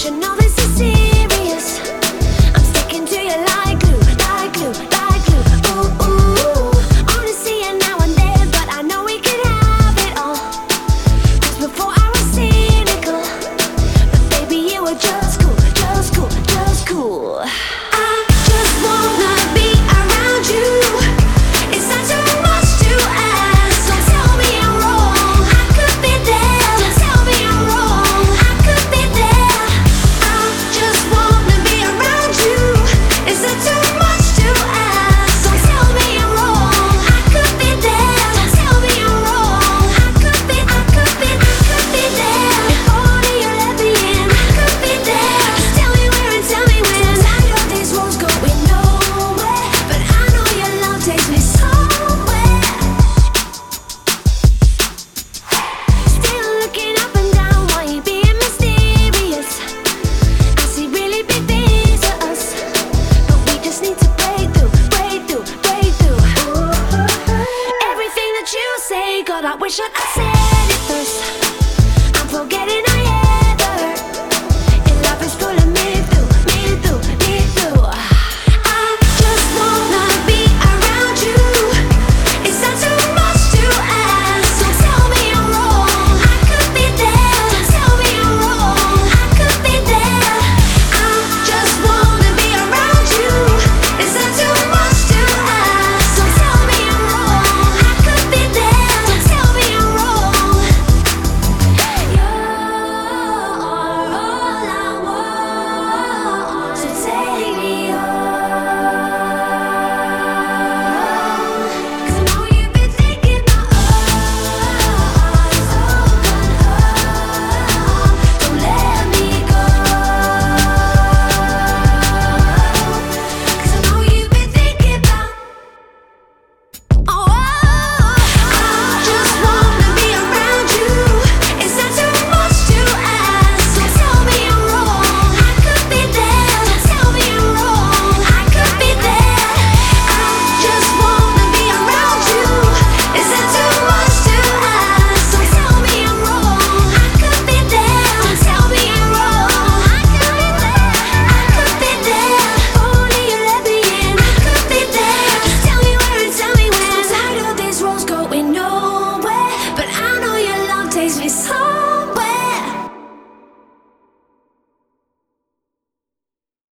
But you know but I wish that I said it first.